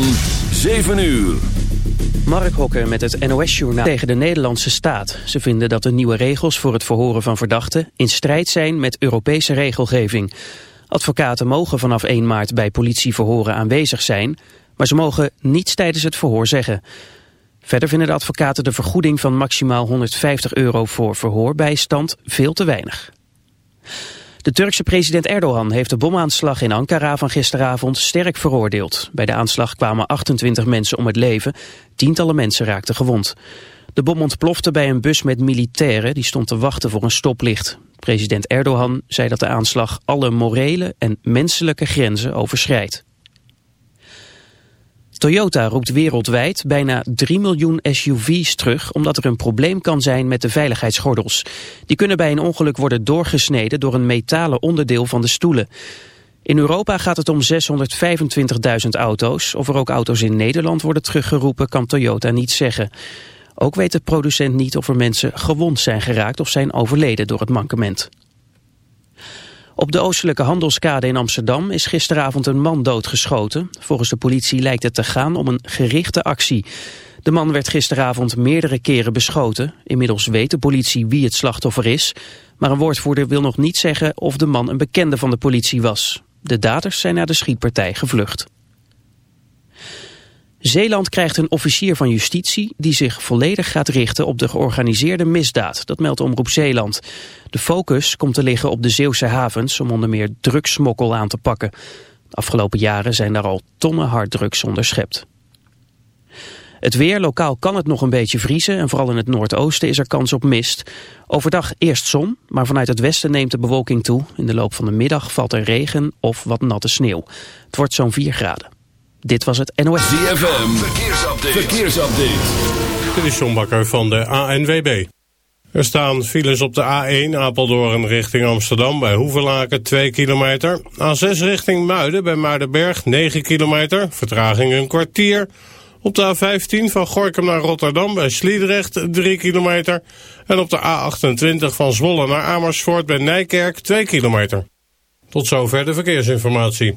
van 7 uur. Mark Hokker met het NOS-journaal tegen de Nederlandse staat. Ze vinden dat de nieuwe regels voor het verhoren van verdachten... in strijd zijn met Europese regelgeving. Advocaten mogen vanaf 1 maart bij politieverhoren aanwezig zijn... maar ze mogen niets tijdens het verhoor zeggen. Verder vinden de advocaten de vergoeding van maximaal 150 euro voor verhoorbijstand veel te weinig. De Turkse president Erdogan heeft de bomaanslag in Ankara van gisteravond sterk veroordeeld. Bij de aanslag kwamen 28 mensen om het leven, tientallen mensen raakten gewond. De bom ontplofte bij een bus met militairen die stond te wachten voor een stoplicht. President Erdogan zei dat de aanslag alle morele en menselijke grenzen overschrijdt. Toyota roept wereldwijd bijna 3 miljoen SUV's terug omdat er een probleem kan zijn met de veiligheidsgordels. Die kunnen bij een ongeluk worden doorgesneden door een metalen onderdeel van de stoelen. In Europa gaat het om 625.000 auto's. Of er ook auto's in Nederland worden teruggeroepen kan Toyota niet zeggen. Ook weet de producent niet of er mensen gewond zijn geraakt of zijn overleden door het mankement. Op de oostelijke handelskade in Amsterdam is gisteravond een man doodgeschoten. Volgens de politie lijkt het te gaan om een gerichte actie. De man werd gisteravond meerdere keren beschoten. Inmiddels weet de politie wie het slachtoffer is. Maar een woordvoerder wil nog niet zeggen of de man een bekende van de politie was. De daders zijn naar de schietpartij gevlucht. Zeeland krijgt een officier van justitie die zich volledig gaat richten op de georganiseerde misdaad. Dat meldt Omroep Zeeland. De focus komt te liggen op de Zeeuwse havens om onder meer drugsmokkel aan te pakken. De afgelopen jaren zijn daar al tonnen harddrugs onderschept. Het weer, lokaal kan het nog een beetje vriezen en vooral in het noordoosten is er kans op mist. Overdag eerst zon, maar vanuit het westen neemt de bewolking toe. In de loop van de middag valt er regen of wat natte sneeuw. Het wordt zo'n 4 graden. Dit was het NOS. ZFM, verkeersupdate. verkeersupdate. Dit is John Bakker van de ANWB. Er staan files op de A1 Apeldoorn richting Amsterdam bij Hoevelaken 2 kilometer. A6 richting Muiden bij Muidenberg 9 kilometer, vertraging een kwartier. Op de A15 van Gorkum naar Rotterdam bij Sliedrecht 3 kilometer. En op de A28 van Zwolle naar Amersfoort bij Nijkerk 2 kilometer. Tot zover de verkeersinformatie.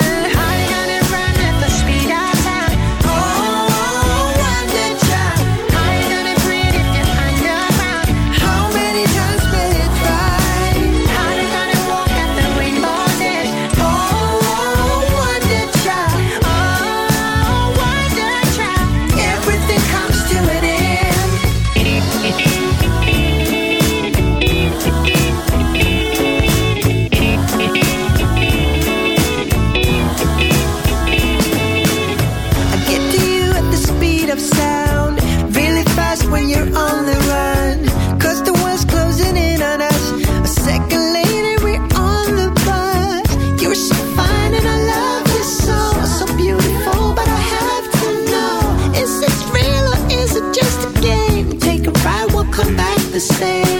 the same.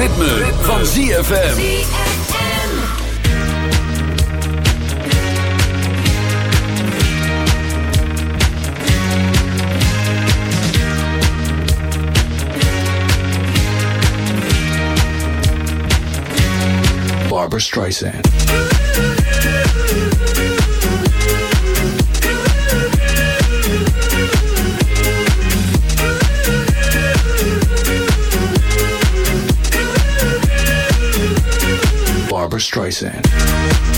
ritme, ritme. van ZFM. Barbara Streisand. Streisand.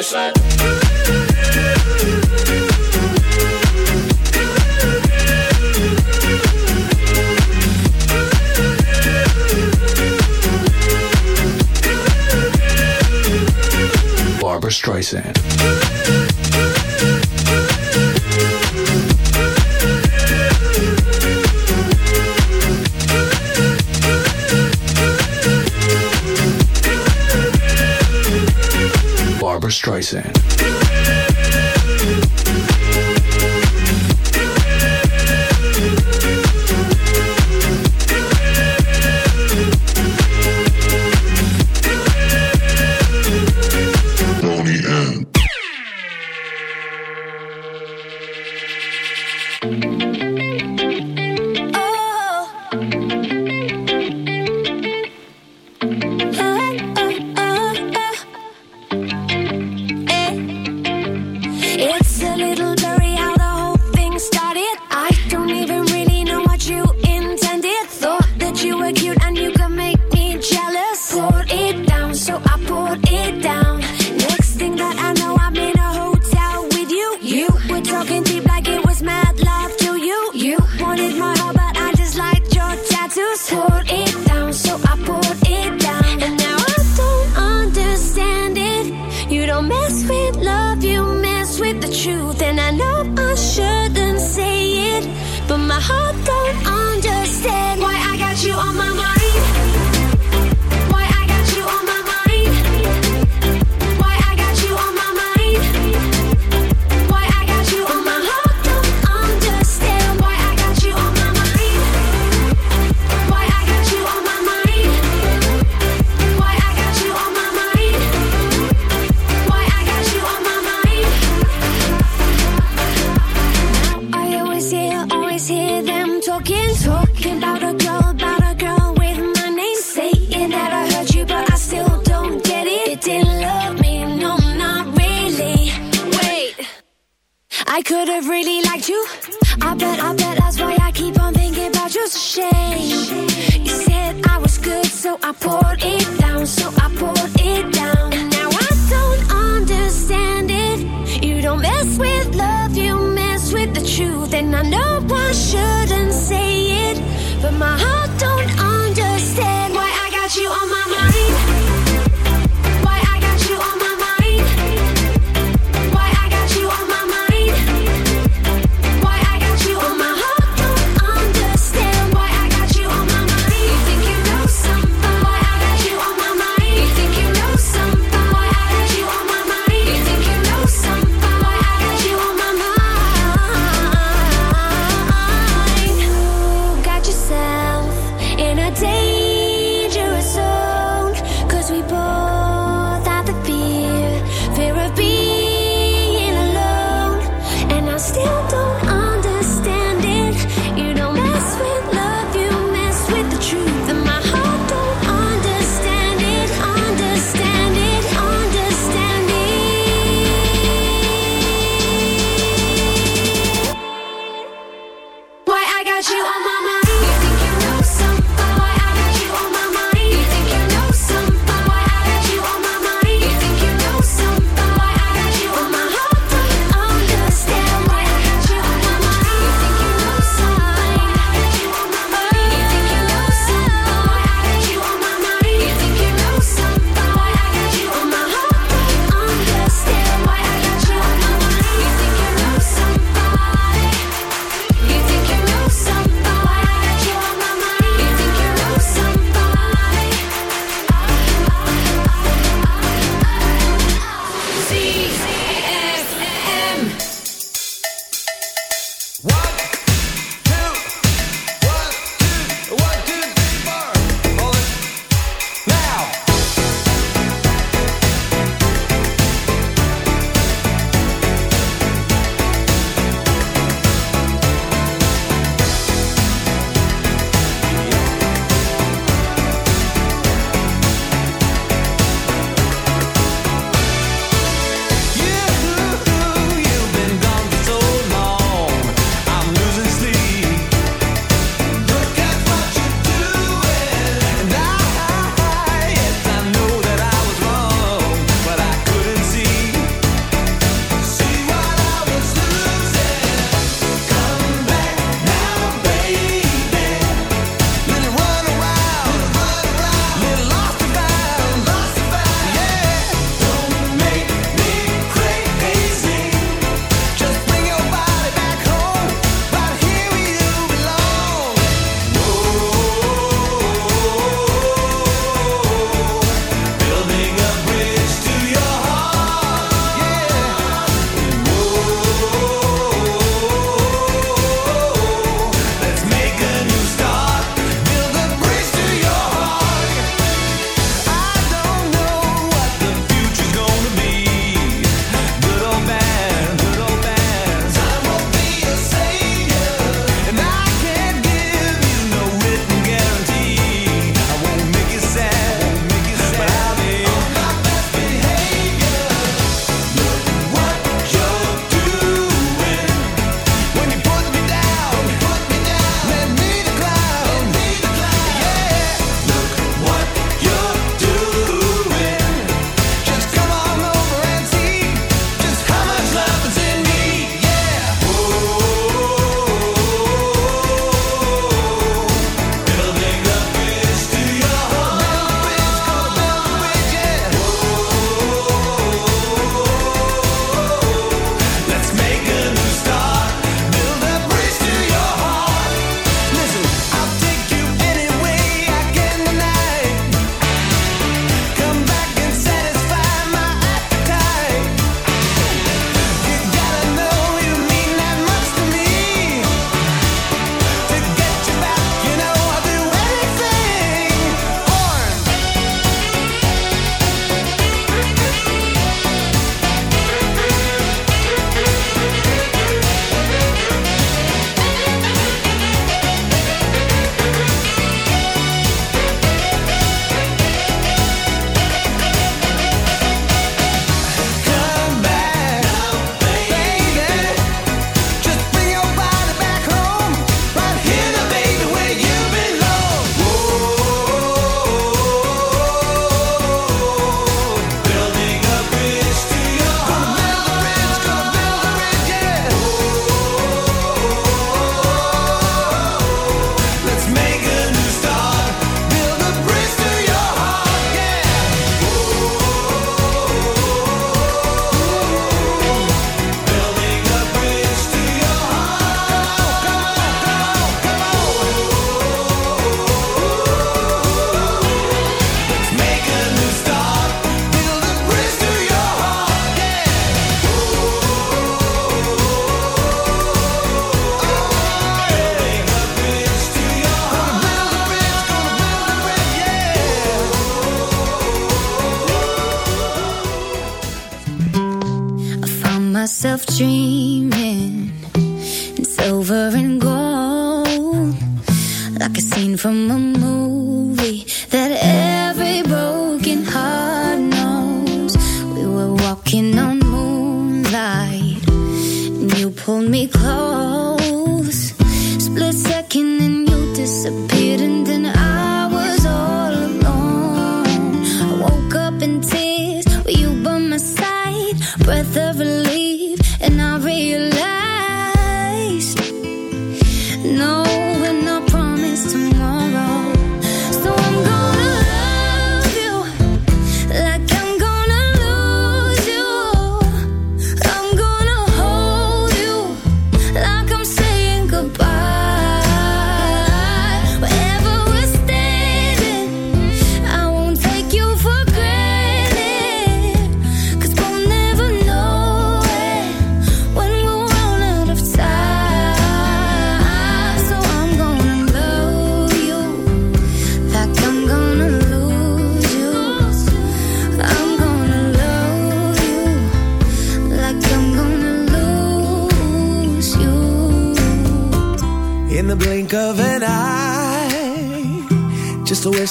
side, side. Barbara Streisand. Barbara Streisand.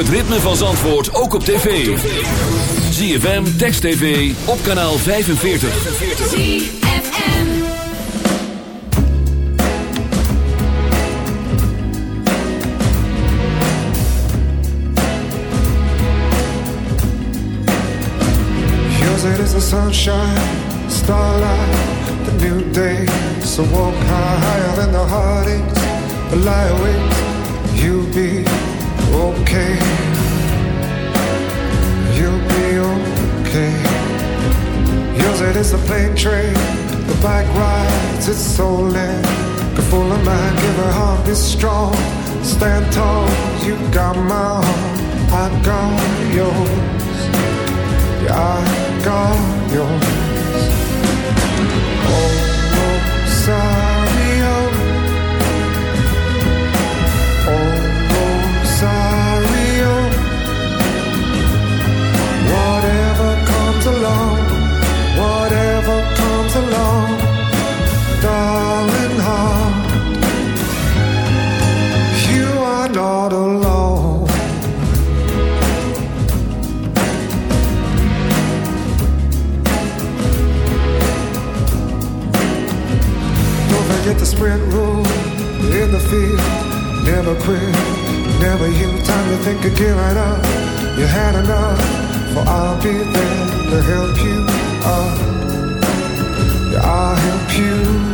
het ritme van Zandvoort ook op tv. ZFM, Text TV, op kanaal 45. Yours it is the sunshine, starlight, the new day. So walk high, higher than the heartaches, but lie awake, you'll be okay. You'll be okay. Yours it is the plane train, the bike rides, it's so lit. Good full of mind, give her heart, be strong. Stand tall, you got my heart, I got yours. Yeah, I got yours. Darling you are not alone. Don't forget the sprint rule in the field. Never quit, never you. Time to think up. You had enough, for I'll be there to help you up. Yeah, I'll help you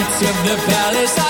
lights of the Palace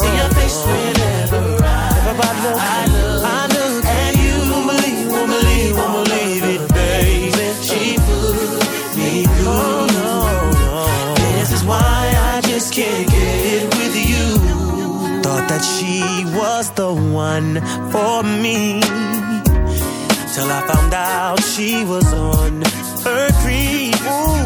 See your face whenever I, look, I look, and you won't believe, won't believe, won't believe it, baby. She put me through. This is why I just can't get it with you. Thought that she was the one for me. Till I found out she was on her creep. Ooh.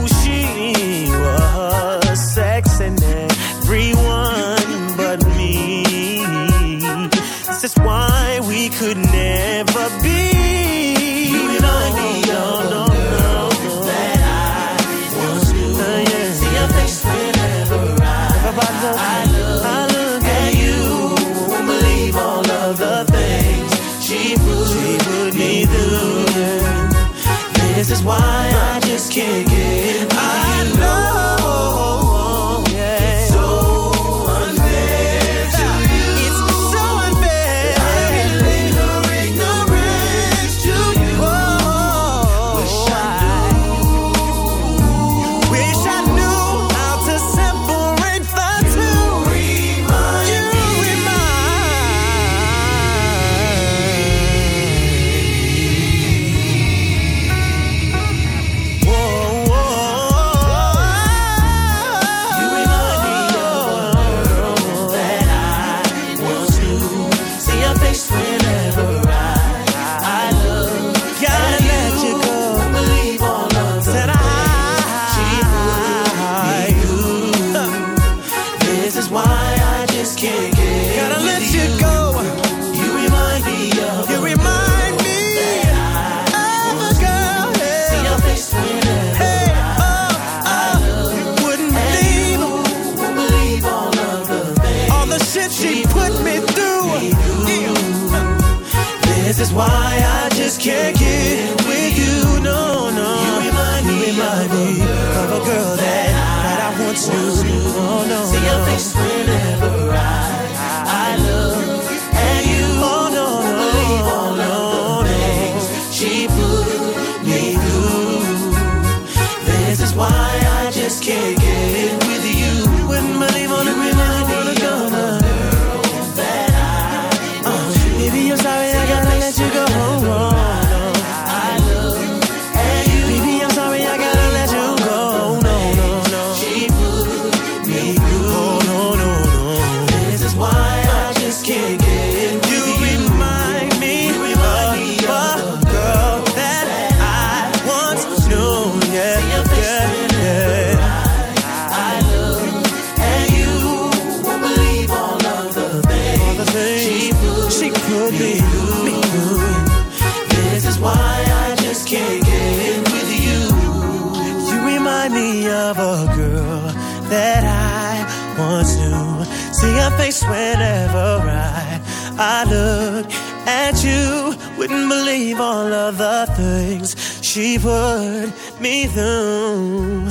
I look at you, wouldn't believe all of the things she put me through.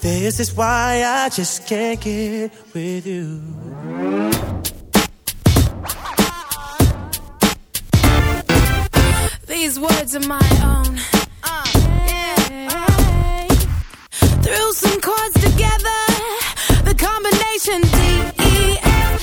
This is why I just can't get with you. These words are my own. Threw some chords together, the combination.